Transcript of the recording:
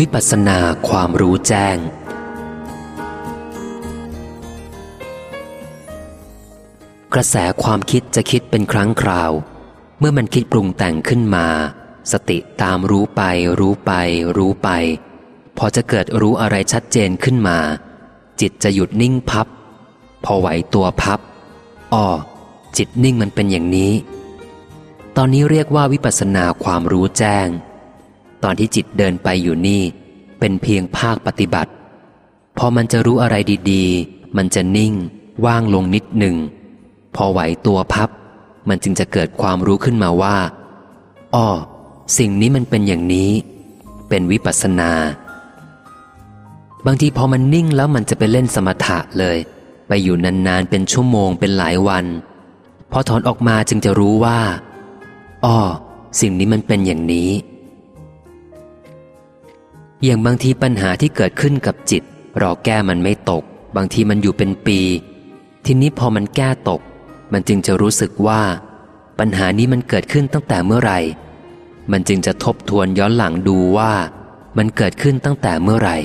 วิปัสสนาความรู้แจ้ง กระแสความคิดจะคิดเป็นครั้งคราว เมื่อมันคิดปรุงแต่งขึ้นมา สติตามรู้ไป รู้ไป รู้ไป พอจะเกิดรู้อะไรชัดเจนขึ้นมา จิตจะหยุดนิ่งพับ พอไหวตัวพับอ้อจิตนิ่งมันเป็นอย่างนี้ ตอนนี้เรียกว่าวิปัสสนาความรู้แจ้ง ตอนที่จิตเดินไปอยู่นี่ เป็นเพียงภาคปฏิบัติ พอมันจะรู้อะไรดีๆ มันจะนิ่ง ว่างลงนิดหนึ่ง พอไหวตัวพับ มันจึงจะเกิดความรู้ขึ้นมาว่าอ้อสิ่งนี้มันเป็นอย่างนี้ เป็นวิปัสสนา บางทีพอมันนิ่งแล้วมันจะไปเล่นสมถะเลย ไปอยู่นานๆ เป็นชั่วโมงเป็นหลายวัน พอถอนออกมาจึงจะรู้ว่าอ้อสิ่งนี้มันเป็นอย่างนี้ อย่างบางทีปัญหาที่เกิดขึ้นกับจิต เราแก้มันไม่ตก บางทีมันอยู่เป็นปี ทีนี้พอมันแก้ตก มันจึงจะรู้สึกว่า ปัญหานี้มันเกิดขึ้นตั้งแต่เมื่อไหร่ มันจึงจะทบทวนย้อนหลังดูว่า มันเกิดขึ้นตั้งแต่เมื่อไหร่